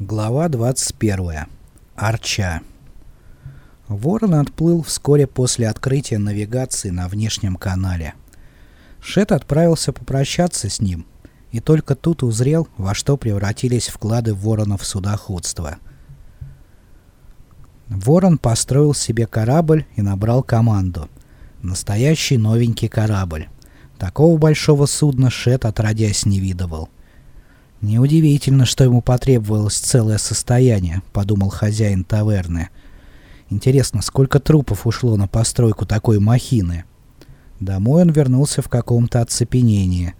Глава 21. Арча. Ворон отплыл вскоре после открытия навигации на внешнем канале. Шет отправился попрощаться с ним, и только тут узрел, во что превратились вклады Ворона в судоходство. Ворон построил себе корабль и набрал команду. Настоящий новенький корабль. Такого большого судна Шет отродясь не видывал. «Неудивительно, что ему потребовалось целое состояние», — подумал хозяин таверны. «Интересно, сколько трупов ушло на постройку такой махины?» Домой он вернулся в каком-то оцепенении.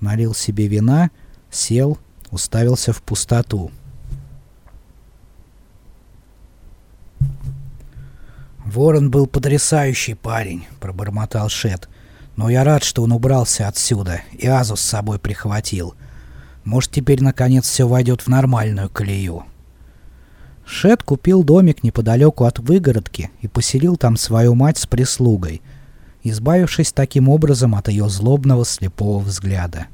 Налил себе вина, сел, уставился в пустоту. «Ворон был потрясающий парень», — пробормотал Шет. «Но я рад, что он убрался отсюда и Азу с собой прихватил». Может, теперь наконец все войдет в нормальную колею. Шет купил домик неподалеку от выгородки и поселил там свою мать с прислугой, избавившись таким образом от ее злобного слепого взгляда.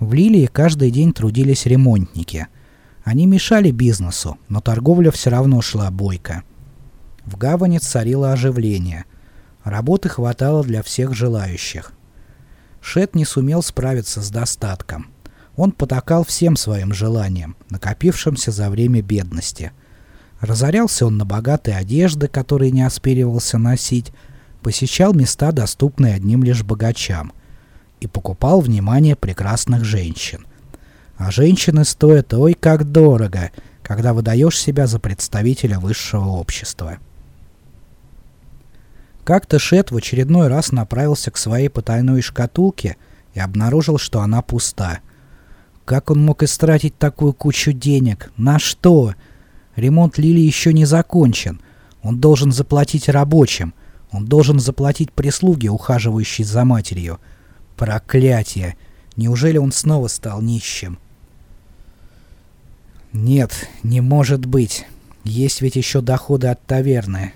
В Лилии каждый день трудились ремонтники. Они мешали бизнесу, но торговля все равно шла бойко. В гавани царило оживление. Работы хватало для всех желающих. Шет не сумел справиться с достатком – он потакал всем своим желаниям, накопившимся за время бедности. Разорялся он на богатые одежды, которые не оспиривался носить, посещал места, доступные одним лишь богачам, и покупал внимание прекрасных женщин. А женщины стоят ой как дорого, когда выдаешь себя за представителя высшего общества. Как-то Шет в очередной раз направился к своей потайной шкатулке и обнаружил, что она пуста — как он мог истратить такую кучу денег? На что? Ремонт Лили еще не закончен. Он должен заплатить рабочим. Он должен заплатить прислуге, ухаживающей за матерью. Проклятие! Неужели он снова стал нищим? Нет, не может быть. Есть ведь еще доходы от таверны.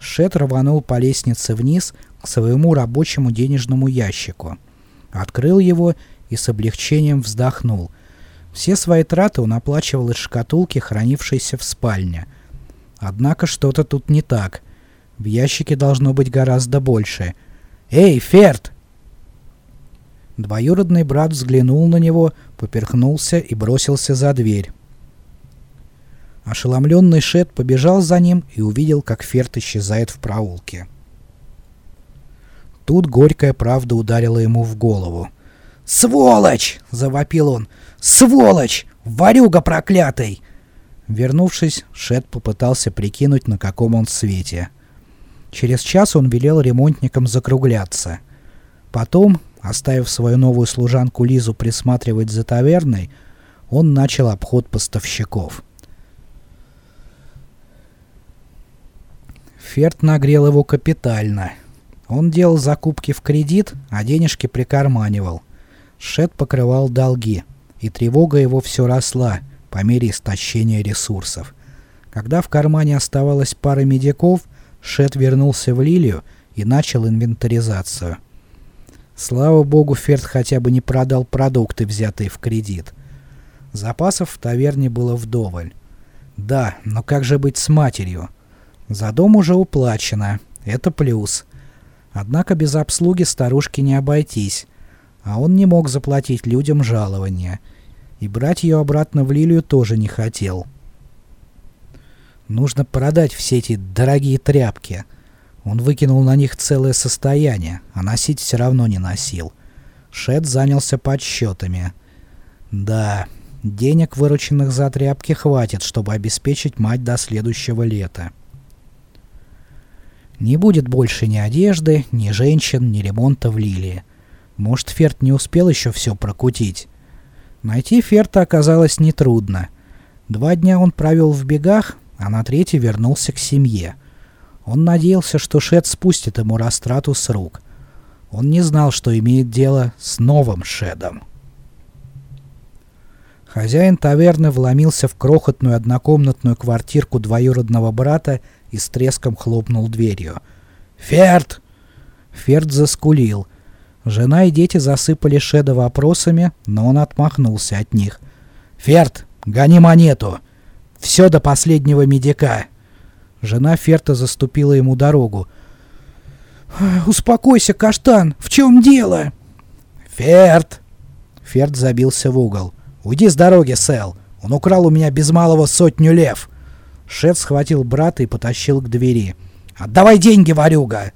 Шет рванул по лестнице вниз к своему рабочему денежному ящику. Открыл его и с облегчением вздохнул. Все свои траты он оплачивал из шкатулки, хранившейся в спальне. Однако что-то тут не так. В ящике должно быть гораздо больше. «Эй, Ферд!» Двоюродный брат взглянул на него, поперхнулся и бросился за дверь. Ошеломленный Шет побежал за ним и увидел, как Ферд исчезает в проулке. Тут горькая правда ударила ему в голову. «Сволочь!» — завопил он. «Сволочь! Варюга проклятый!» Вернувшись, Шет попытался прикинуть, на каком он свете. Через час он велел ремонтникам закругляться. Потом, оставив свою новую служанку Лизу присматривать за таверной, он начал обход поставщиков. Ферд нагрел его капитально. Он делал закупки в кредит, а денежки прикарманивал — Шет покрывал долги, и тревога его все росла по мере истощения ресурсов. Когда в кармане оставалось пара медиков, Шет вернулся в Лилию и начал инвентаризацию. Слава богу, Ферд хотя бы не продал продукты, взятые в кредит. Запасов в таверне было вдоволь. Да, но как же быть с матерью? За дом уже уплачено, это плюс. Однако без обслуги старушки не обойтись, а он не мог заплатить людям жалования, и брать ее обратно в Лилию тоже не хотел. Нужно продать все эти дорогие тряпки. Он выкинул на них целое состояние, а носить все равно не носил. Шет занялся подсчетами. Да, денег, вырученных за тряпки, хватит, чтобы обеспечить мать до следующего лета. Не будет больше ни одежды, ни женщин, ни ремонта в Лилии. Может, Ферд не успел еще все прокутить. Найти Ферта оказалось нетрудно. Два дня он провел в бегах, а на третий вернулся к семье. Он надеялся, что Шет спустит ему растрату с рук. Он не знал, что имеет дело с новым Шедом. Хозяин таверны вломился в крохотную однокомнатную квартирку двоюродного брата и с треском хлопнул дверью. «Ферд!» Ферд заскулил — Жена и дети засыпали Шеда вопросами, но он отмахнулся от них. «Ферд, Гони монету! Все до последнего медика!» Жена Ферта заступила ему дорогу. «Успокойся, Каштан! В чем дело?» «Ферт!» Ферт забился в угол. «Уйди с дороги, Сэл! Он украл у меня без малого сотню лев!» Шет схватил брата и потащил к двери. «Отдавай деньги, ворюга!»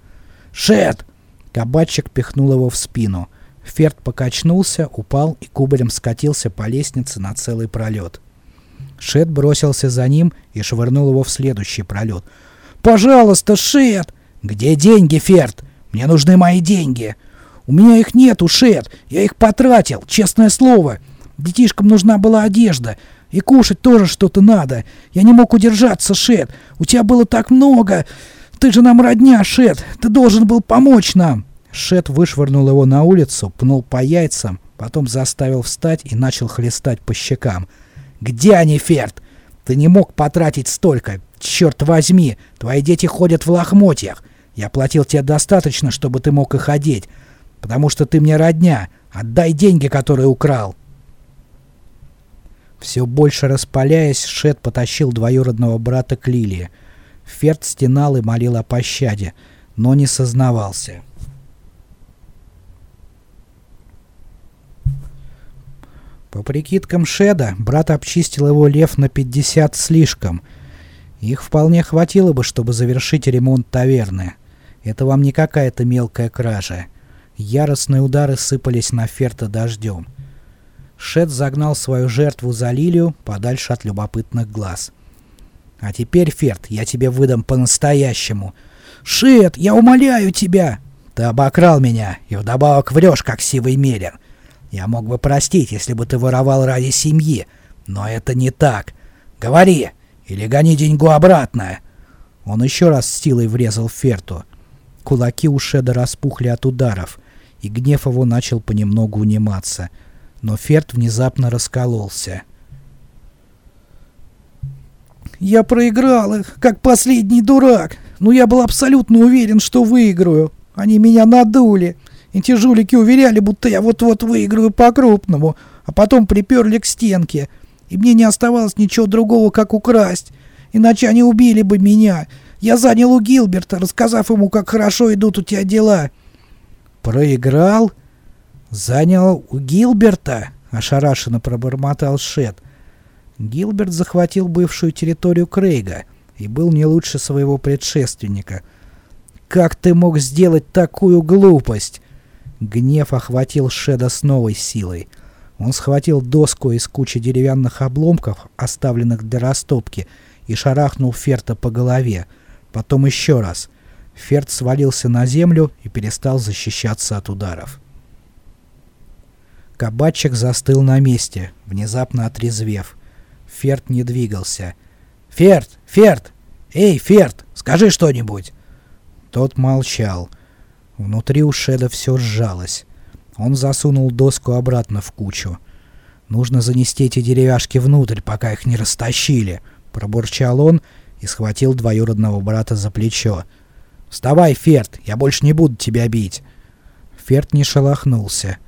«Шет!» Кабачик пихнул его в спину. Ферт покачнулся, упал и кубарем скатился по лестнице на целый пролет. Шет бросился за ним и швырнул его в следующий пролет. «Пожалуйста, Шет!» «Где деньги, Ферт? Мне нужны мои деньги!» «У меня их нет, Шет! Я их потратил, честное слово! Детишкам нужна была одежда, и кушать тоже что-то надо. Я не мог удержаться, Шет! У тебя было так много! Ты же нам родня, Шет! Ты должен был помочь нам!» Шет вышвырнул его на улицу, пнул по яйцам, потом заставил встать и начал хлестать по щекам. «Где они, Ферд? Ты не мог потратить столько! Черт возьми! Твои дети ходят в лохмотьях! Я платил тебе достаточно, чтобы ты мог их одеть, потому что ты мне родня! Отдай деньги, которые украл!» Все больше распаляясь, Шет потащил двоюродного брата к Лилии. Ферд стенал и молил о пощаде, но не сознавался. По прикидкам Шеда, брат обчистил его лев на 50 слишком. Их вполне хватило бы, чтобы завершить ремонт таверны. Это вам не какая-то мелкая кража. Яростные удары сыпались на Ферта дождем. Шед загнал свою жертву за лилию подальше от любопытных глаз. «А теперь, Ферт, я тебе выдам по-настоящему». «Шед, я умоляю тебя!» «Ты обокрал меня и вдобавок врешь, как сивый мерин. Я мог бы простить, если бы ты воровал ради семьи, но это не так. Говори, или гони деньгу обратно!» Он еще раз с силой врезал Ферту. Кулаки у Шеда распухли от ударов, и гнев его начал понемногу униматься. Но Ферт внезапно раскололся. «Я проиграл их, как последний дурак, но я был абсолютно уверен, что выиграю. Они меня надули. Эти жулики уверяли, будто я вот-вот выиграю по-крупному, а потом приперли к стенке. И мне не оставалось ничего другого, как украсть. Иначе они убили бы меня. Я занял у Гилберта, рассказав ему, как хорошо идут у тебя дела». «Проиграл? Занял у Гилберта?» — ошарашенно пробормотал Шет. Гилберт захватил бывшую территорию Крейга и был не лучше своего предшественника. «Как ты мог сделать такую глупость?» Гнев охватил Шеда с новой силой. Он схватил доску из кучи деревянных обломков, оставленных для растопки, и шарахнул Ферта по голове. Потом еще раз. Ферт свалился на землю и перестал защищаться от ударов. Кабачик застыл на месте, внезапно отрезвев. Ферт не двигался. «Ферт! Ферт! Эй, Ферт, скажи что-нибудь!» Тот молчал. Внутри у Шеда все сжалось. Он засунул доску обратно в кучу. «Нужно занести эти деревяшки внутрь, пока их не растащили», — пробурчал он и схватил двоюродного брата за плечо. «Вставай, Ферд, я больше не буду тебя бить!» Ферд не шелохнулся.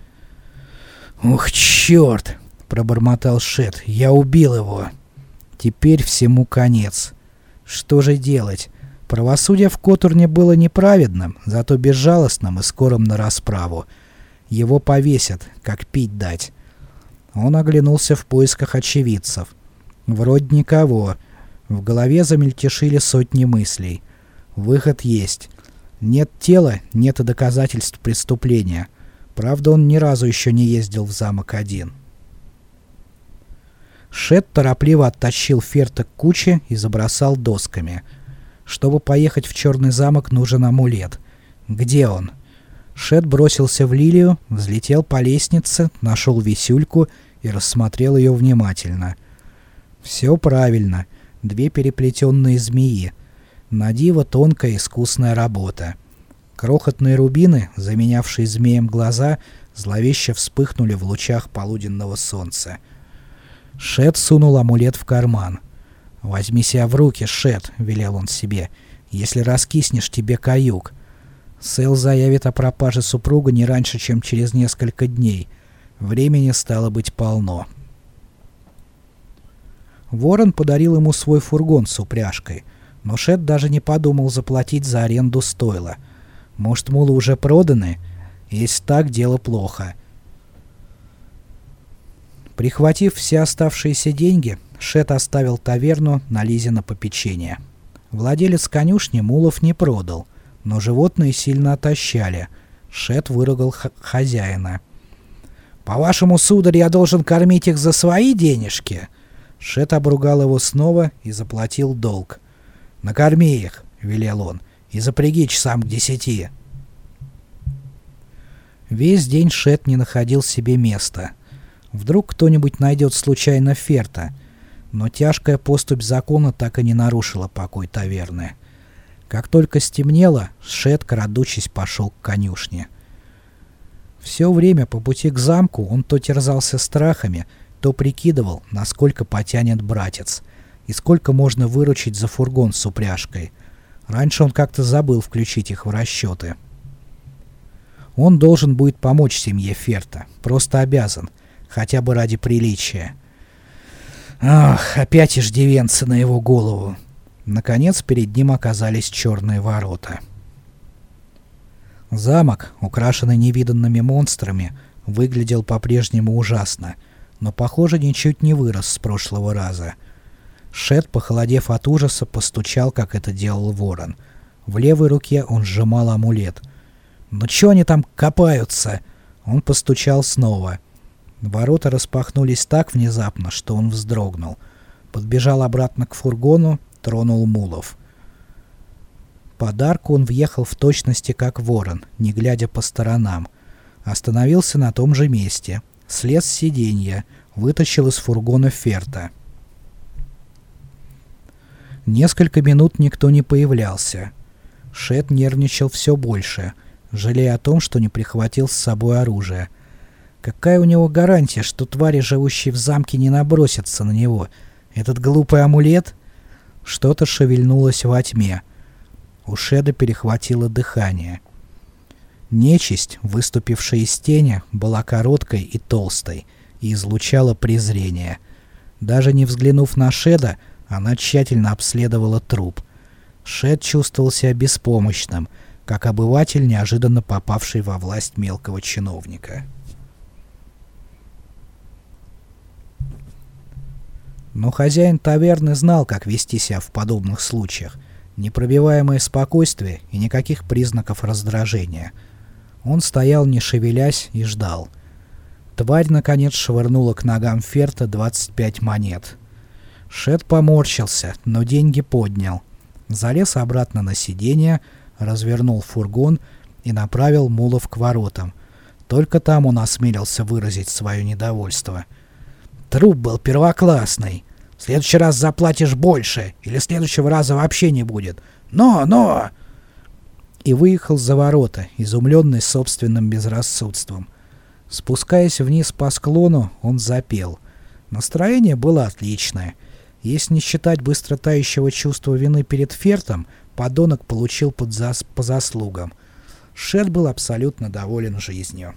«Ух, черт!» — пробормотал Шет. «Я убил его!» Теперь всему конец. Что же делать? Правосудие в Котурне было неправедным, зато безжалостным и скорым на расправу. Его повесят, как пить дать. Он оглянулся в поисках очевидцев. Вроде никого. В голове замельтешили сотни мыслей. Выход есть. Нет тела, нет и доказательств преступления. Правда, он ни разу еще не ездил в замок один. Шет торопливо оттащил Ферта к куче и забросал досками — чтобы поехать в Черный замок, нужен амулет. Где он? Шет бросился в лилию, взлетел по лестнице, нашел висюльку и рассмотрел ее внимательно. Все правильно. Две переплетенные змеи. Надиво тонкая искусная работа. Крохотные рубины, заменявшие змеем глаза, зловеще вспыхнули в лучах полуденного солнца. Шет сунул амулет в карман. «Возьми себя в руки, Шет», — велел он себе. «Если раскиснешь, тебе каюк». Сэл заявит о пропаже супруга не раньше, чем через несколько дней. Времени стало быть полно. Ворон подарил ему свой фургон с упряжкой, но Шет даже не подумал заплатить за аренду стойла. Может, мулы уже проданы? Если так, дело плохо. Прихватив все оставшиеся деньги, Шет оставил таверну на Лизе на попечение. Владелец конюшни мулов не продал, но животные сильно отощали. Шет выругал хозяина. «По-вашему, сударь, я должен кормить их за свои денежки?» Шет обругал его снова и заплатил долг. «Накорми их», — велел он, — «и запряги часам к десяти». Весь день Шет не находил себе места. Вдруг кто-нибудь найдет случайно Ферта, но тяжкая поступь закона так и не нарушила покой таверны. Как только стемнело, Шет, крадучись, пошел к конюшне. Все время по пути к замку он то терзался страхами, то прикидывал, насколько потянет братец, и сколько можно выручить за фургон с упряжкой. Раньше он как-то забыл включить их в расчеты. Он должен будет помочь семье Ферта, просто обязан, хотя бы ради приличия. Ах, опять иждивенцы на его голову. Наконец перед ним оказались черные ворота. Замок, украшенный невиданными монстрами, выглядел по-прежнему ужасно — но, похоже, ничуть не вырос с прошлого раза. Шет, похолодев от ужаса, постучал, как это делал ворон. В левой руке он сжимал амулет. «Ну чё они там копаются?» Он постучал снова. Ворота распахнулись так внезапно, что он вздрогнул. Подбежал обратно к фургону, тронул мулов. Подарку он въехал в точности как ворон, не глядя по сторонам. Остановился на том же месте — слез с сиденья, вытащил из фургона Ферта. Несколько минут никто не появлялся. Шет нервничал все больше, жалея о том, что не прихватил с собой оружие. Какая у него гарантия, что твари, живущие в замке, не набросятся на него? Этот глупый амулет? Что-то шевельнулось во тьме. У Шеда перехватило дыхание. Нечисть, выступившая из тени, была короткой и толстой и излучала презрение. Даже не взглянув на Шеда, она тщательно обследовала труп. Шед чувствовал себя беспомощным, как обыватель, неожиданно попавший во власть мелкого чиновника. Но хозяин таверны знал, как вести себя в подобных случаях. Непробиваемое спокойствие и никаких признаков раздражения — он стоял, не шевелясь, и ждал. Тварь, наконец, швырнула к ногам Ферта 25 монет. Шет поморщился, но деньги поднял. Залез обратно на сиденье, развернул фургон и направил мулов к воротам. Только там он осмелился выразить свое недовольство. «Труп был первоклассный. В следующий раз заплатишь больше, или следующего раза вообще не будет. Но, но!» и выехал за ворота, изумленный собственным безрассудством. Спускаясь вниз по склону, он запел. Настроение было отличное. Если не считать быстро тающего чувства вины перед Фертом, подонок получил под зас по заслугам. Шет был абсолютно доволен жизнью.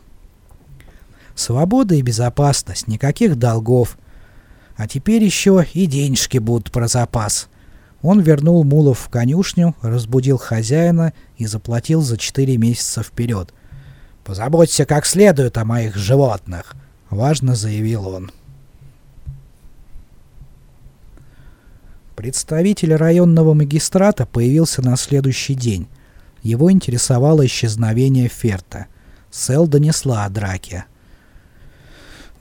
Свобода и безопасность, никаких долгов. А теперь еще и денежки будут про запас. Он вернул мулов в конюшню, разбудил хозяина и заплатил за четыре месяца вперед. «Позаботься как следует о моих животных», — важно заявил он. Представитель районного магистрата появился на следующий день. Его интересовало исчезновение Ферта. Сэл донесла о драке.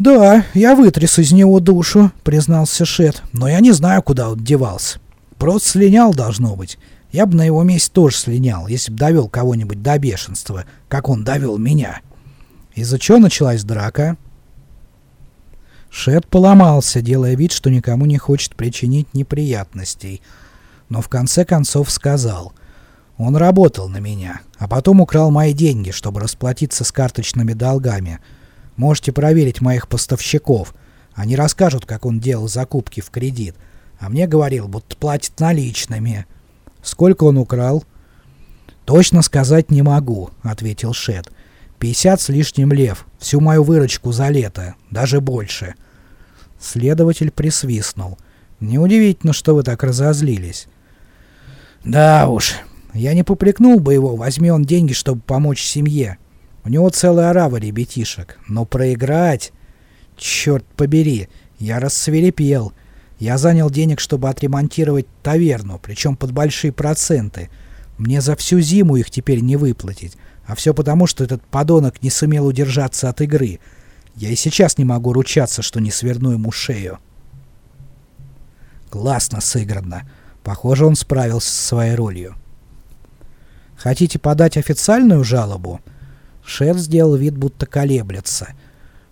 «Да, я вытряс из него душу», — признался Шет, — «но я не знаю, куда он девался. Просто слинял, должно быть. Я бы на его месте тоже слинял, если бы довел кого-нибудь до бешенства, как он довел меня. Из-за чего началась драка? Шет поломался, делая вид, что никому не хочет причинить неприятностей. Но в конце концов сказал. Он работал на меня, а потом украл мои деньги, чтобы расплатиться с карточными долгами. Можете проверить моих поставщиков. Они расскажут, как он делал закупки в кредит. А мне говорил, будто платит наличными. Сколько он украл? Точно сказать не могу, ответил Шет. Пятьдесят с лишним лев, всю мою выручку за лето, даже больше. Следователь присвистнул. Неудивительно, что вы так разозлились. Да уж, я не попрекнул бы его, возьми он деньги, чтобы помочь семье. У него целая орава ребятишек. Но проиграть... Черт побери, я рассверепел. Я занял денег, чтобы отремонтировать таверну, причем под большие проценты. Мне за всю зиму их теперь не выплатить. А все потому, что этот подонок не сумел удержаться от игры. Я и сейчас не могу ручаться, что не сверну ему шею. Классно сыграно. Похоже, он справился со своей ролью. Хотите подать официальную жалобу? Шеф сделал вид, будто колеблется.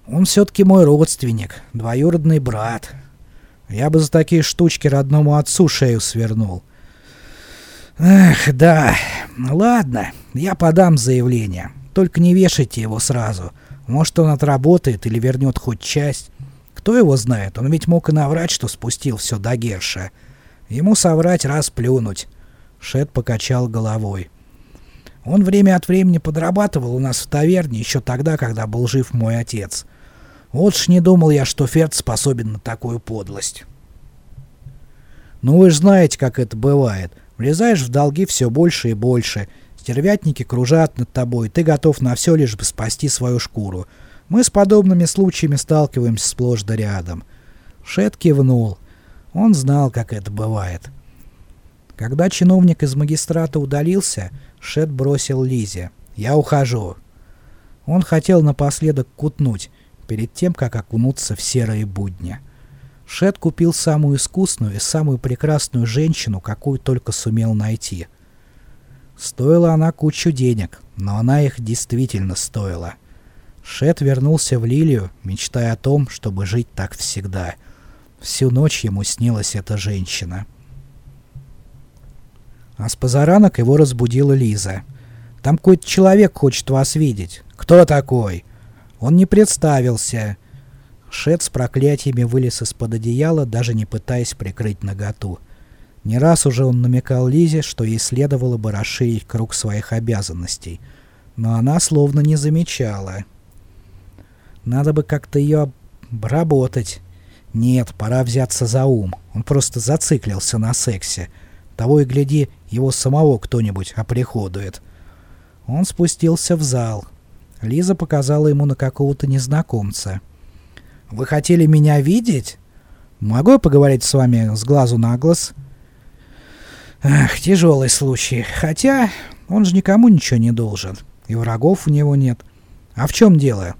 Он все-таки мой родственник, двоюродный брат. Я бы за такие штучки родному отцу шею свернул. Эх, да. Ладно, я подам заявление. Только не вешайте его сразу. Может, он отработает или вернет хоть часть. Кто его знает, он ведь мог и наврать, что спустил все до Герша. Ему соврать раз плюнуть. Шет покачал головой. Он время от времени подрабатывал у нас в таверне еще тогда, когда был жив мой отец. Вот ж не думал я, что Ферд способен на такую подлость. Ну вы же знаете, как это бывает. Влезаешь в долги все больше и больше. Стервятники кружат над тобой, ты готов на все лишь бы спасти свою шкуру. Мы с подобными случаями сталкиваемся сплошь да рядом. Шет кивнул. Он знал, как это бывает. Когда чиновник из магистрата удалился, Шет бросил Лизе. «Я ухожу». Он хотел напоследок кутнуть, перед тем, как окунуться в серые будни. Шет купил самую искусную и самую прекрасную женщину, какую только сумел найти. Стоила она кучу денег, но она их действительно стоила. Шет вернулся в Лилию, мечтая о том, чтобы жить так всегда. Всю ночь ему снилась эта женщина. А с позаранок его разбудила Лиза. «Там какой-то человек хочет вас видеть». «Кто такой?» «Он не представился». Шет с проклятиями вылез из-под одеяла, даже не пытаясь прикрыть наготу. Не раз уже он намекал Лизе, что ей следовало бы расширить круг своих обязанностей. Но она словно не замечала. Надо бы как-то ее обработать. Нет, пора взяться за ум. Он просто зациклился на сексе. Того и гляди, его самого кто-нибудь оприходует. Он спустился в зал. Лиза показала ему на какого-то незнакомца. «Вы хотели меня видеть? Могу я поговорить с вами с глазу на глаз?» Ах, тяжелый случай. Хотя он же никому ничего не должен. И врагов у него нет. А в чем дело?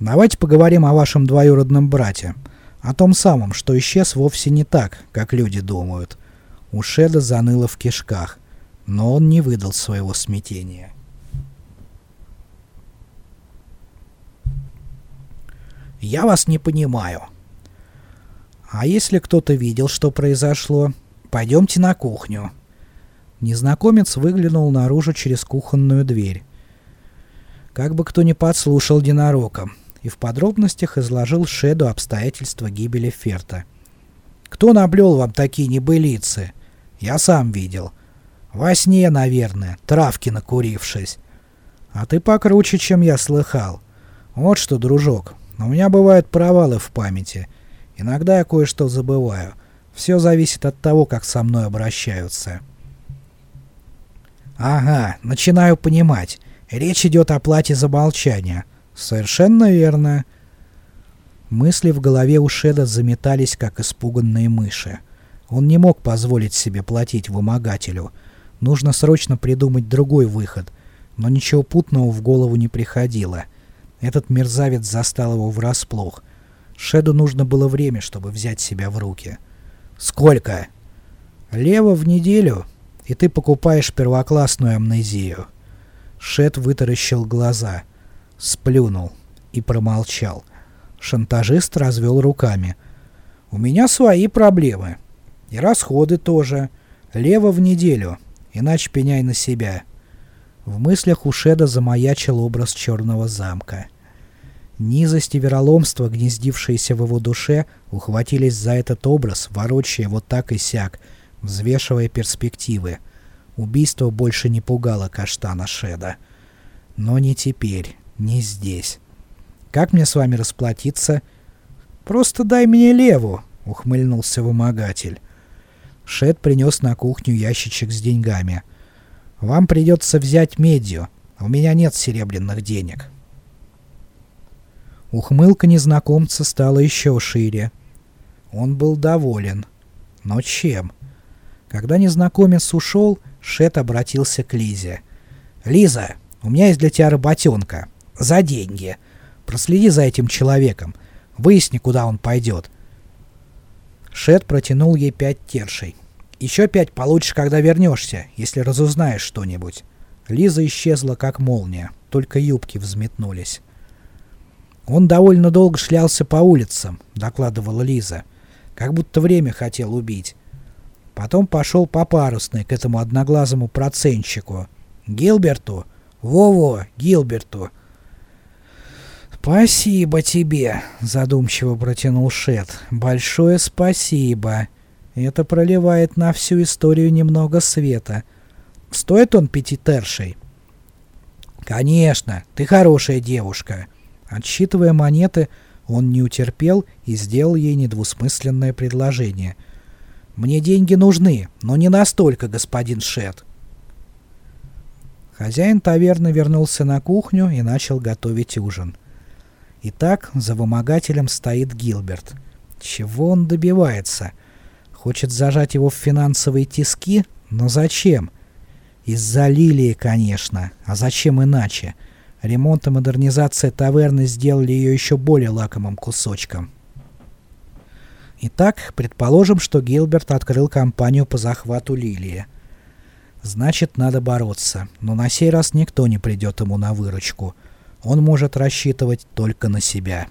Давайте поговорим о вашем двоюродном брате. О том самом, что исчез вовсе не так, как люди думают. У Шеда заныло в кишках, но он не выдал своего смятения. «Я вас не понимаю». «А если кто-то видел, что произошло, пойдемте на кухню». Незнакомец выглянул наружу через кухонную дверь. Как бы кто ни подслушал ненароком, и в подробностях изложил Шеду обстоятельства гибели Ферта. «Кто наблел вам такие небылицы?» Я сам видел. Во сне, наверное, травки накурившись. А ты покруче, чем я слыхал. Вот что, дружок, у меня бывают провалы в памяти. Иногда я кое-что забываю. Все зависит от того, как со мной обращаются. Ага, начинаю понимать. Речь идет о плате за молчание. Совершенно верно. Мысли в голове у Шеда заметались, как испуганные мыши. Он не мог позволить себе платить вымогателю. Нужно срочно придумать другой выход. Но ничего путного в голову не приходило. Этот мерзавец застал его врасплох. Шеду нужно было время, чтобы взять себя в руки. «Сколько?» «Лево в неделю, и ты покупаешь первоклассную амнезию». Шед вытаращил глаза, сплюнул и промолчал. Шантажист развел руками. «У меня свои проблемы. И расходы тоже. Лево в неделю, иначе пеняй на себя. В мыслях у Шеда замаячил образ черного замка. Низость и вероломство, гнездившиеся в его душе, ухватились за этот образ, ворочая вот так и сяк, взвешивая перспективы. Убийство больше не пугало каштана Шеда. Но не теперь, не здесь. Как мне с вами расплатиться? Просто дай мне леву, — ухмыльнулся вымогатель. Шет принес на кухню ящичек с деньгами. «Вам придется взять медью. У меня нет серебряных денег». Ухмылка незнакомца стала еще шире. Он был доволен. Но чем? Когда незнакомец ушел, Шет обратился к Лизе. «Лиза, у меня есть для тебя работенка. За деньги. Проследи за этим человеком. Выясни, куда он пойдет». Шет протянул ей пять тершей. «Еще пять получишь, когда вернешься, если разузнаешь что-нибудь». Лиза исчезла, как молния. Только юбки взметнулись. «Он довольно долго шлялся по улицам», — докладывала Лиза. «Как будто время хотел убить. Потом пошел по парусной к этому одноглазому процентщику. Гилберту? Во-во, Гилберту!» «Спасибо тебе», — задумчиво протянул Шет. «Большое спасибо. Это проливает на всю историю немного света. Стоит он пяти тершей?» «Конечно, ты хорошая девушка». Отсчитывая монеты, он не утерпел и сделал ей недвусмысленное предложение. «Мне деньги нужны, но не настолько, господин Шет». Хозяин таверны вернулся на кухню и начал готовить ужин. Итак, за вымогателем стоит Гилберт. Чего он добивается? Хочет зажать его в финансовые тиски? Но зачем? Из-за Лилии, конечно. А зачем иначе? — Ремонт и модернизация таверны сделали ее еще более лакомым кусочком. Итак, предположим, что Гилберт открыл кампанию по захвату Лилии. Значит, надо бороться, но на сей раз никто не придет ему на выручку. Он может рассчитывать только на себя.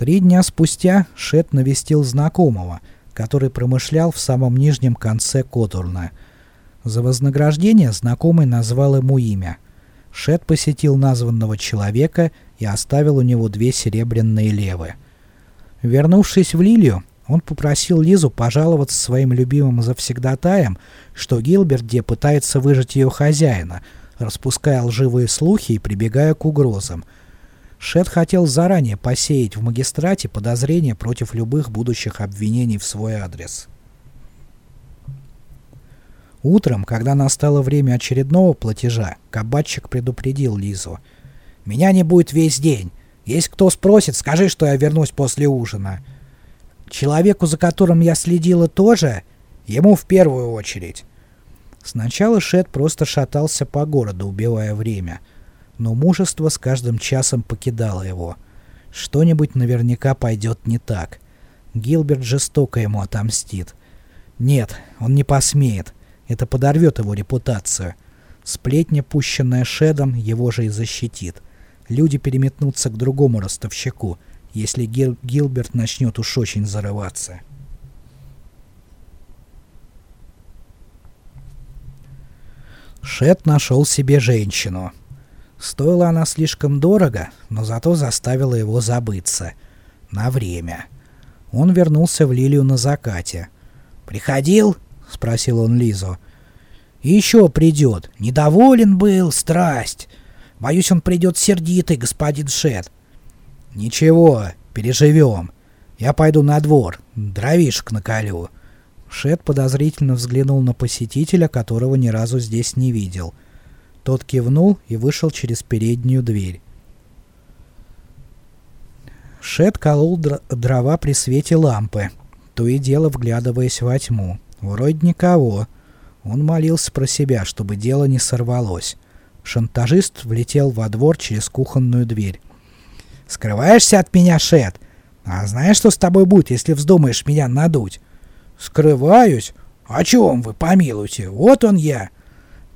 Три дня спустя Шет навестил знакомого, который промышлял в самом нижнем конце Котурна. За вознаграждение знакомый назвал ему имя — Шет посетил названного человека и оставил у него две серебряные левы. Вернувшись в Лилию, он попросил Лизу пожаловаться своим любимым завсегдатаем, что Гилберт пытается выжить ее хозяина, распуская лживые слухи и прибегая к угрозам. Шет хотел заранее посеять в магистрате подозрения против любых будущих обвинений в свой адрес. Утром, когда настало время очередного платежа, кабачик предупредил Лизу. «Меня не будет весь день. Если кто спросит, скажи, что я вернусь после ужина. Человеку, за которым я следила, тоже? Ему в первую очередь». Сначала Шет просто шатался по городу, убивая время. Но мужество с каждым часом покидало его. Что-нибудь наверняка пойдет не так. Гилберт жестоко ему отомстит. Нет, он не посмеет. Это подорвет его репутацию. Сплетня, пущенная Шедом, его же и защитит. Люди переметнутся к другому ростовщику, если Гил Гилберт начнет уж очень зарываться. Шед нашел себе женщину. Стоила она слишком дорого, но зато заставила его забыться. На время. Он вернулся в Лилию на закате. «Приходил?» — спросил он Лизу. «Еще придет. Недоволен был, страсть. Боюсь, он придет сердитый, господин Шет». «Ничего, переживем. Я пойду на двор, дровишек наколю». Шет подозрительно взглянул на посетителя, которого ни разу здесь не видел. Тот кивнул и вышел через переднюю дверь. Шет колол дрова при свете лампы, то и дело вглядываясь во тьму. Вроде никого. Он молился про себя, чтобы дело не сорвалось. Шантажист влетел во двор через кухонную дверь. «Скрываешься от меня, Шет? А знаешь, что с тобой будет, если вздумаешь меня надуть?» «Скрываюсь? О чем вы, помилуйте? Вот он я!»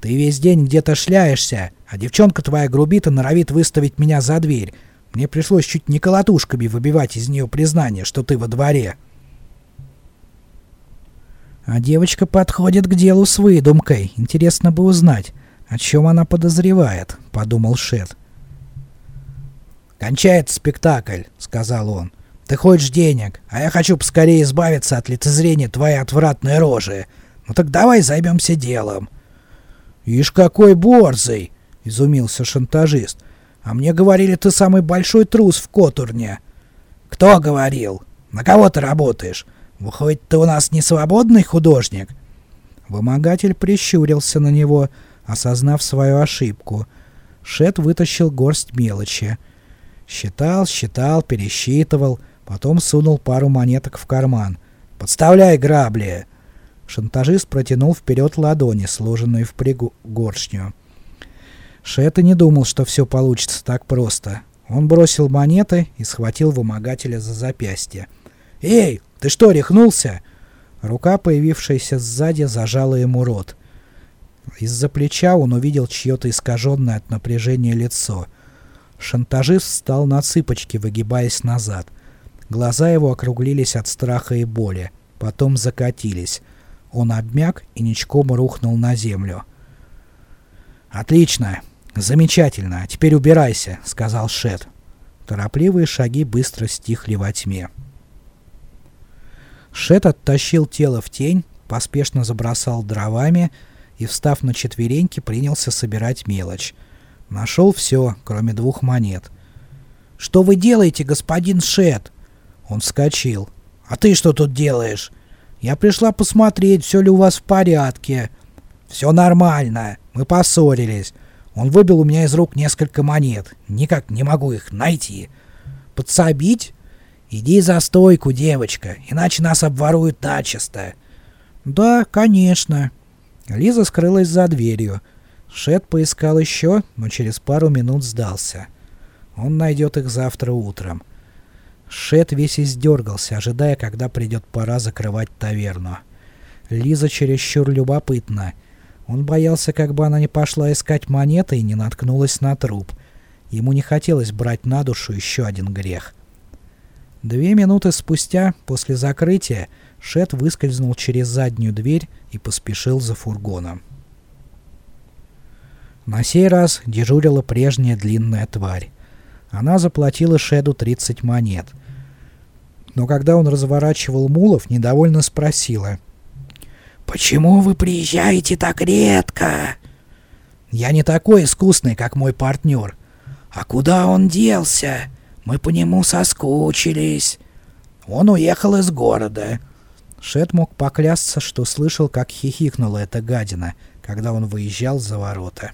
«Ты весь день где-то шляешься, а девчонка твоя грубит и норовит выставить меня за дверь. Мне пришлось чуть не колотушками выбивать из нее признание, что ты во дворе». А девочка подходит к делу с выдумкой. Интересно бы узнать, о чем она подозревает, подумал Шет. «Кончается спектакль», — сказал он. «Ты хочешь денег, а я хочу поскорее избавиться от лицезрения твоей отвратной рожи. Ну так давай займемся делом». «Ишь, какой борзый!» — изумился шантажист. «А мне говорили, ты самый большой трус в Котурне». «Кто говорил?» На кого ты работаешь? Выходит, ты у нас не свободный художник?» Вымогатель прищурился на него, осознав свою ошибку. Шет вытащил горсть мелочи. Считал, считал, пересчитывал, потом сунул пару монеток в карман. «Подставляй грабли!» Шантажист протянул вперед ладони, сложенные в пригоршню. Шет и не думал, что все получится так просто. Он бросил монеты и схватил вымогателя за запястье. «Эй, ты что, рехнулся?» Рука, появившаяся сзади, зажала ему рот. Из-за плеча он увидел чье-то искаженное от напряжения лицо. Шантажист встал на цыпочки, выгибаясь назад. Глаза его округлились от страха и боли, потом закатились. Он обмяк и ничком рухнул на землю. «Отлично! Замечательно! Теперь убирайся!» — сказал Шет. Торопливые шаги быстро стихли во тьме. Шет оттащил тело в тень, поспешно забросал дровами и, встав на четвереньки, принялся собирать мелочь. Нашел все, кроме двух монет. «Что вы делаете, господин Шет?» Он вскочил. «А ты что тут делаешь?» «Я пришла посмотреть, все ли у вас в порядке». «Все нормально. Мы поссорились. Он выбил у меня из рук несколько монет. Никак не могу их найти». «Подсобить?» «Иди за стойку, девочка, иначе нас обворуют начисто». «Да, конечно». Лиза скрылась за дверью. Шет поискал еще, но через пару минут сдался. Он найдет их завтра утром. Шет весь издергался, ожидая, когда придет пора закрывать таверну. Лиза чересчур любопытна. Он боялся, как бы она не пошла искать монеты и не наткнулась на труп. Ему не хотелось брать на душу еще один грех. Две минуты спустя, после закрытия, Шет выскользнул через заднюю дверь и поспешил за фургоном. На сей раз дежурила прежняя длинная тварь. Она заплатила Шеду 30 монет. Но когда он разворачивал мулов, недовольно спросила. «Почему вы приезжаете так редко?» «Я не такой искусный, как мой партнер». «А куда он делся?» Мы по нему соскучились. Он уехал из города. Шет мог поклясться, что слышал, как хихикнула эта гадина, когда он выезжал за ворота.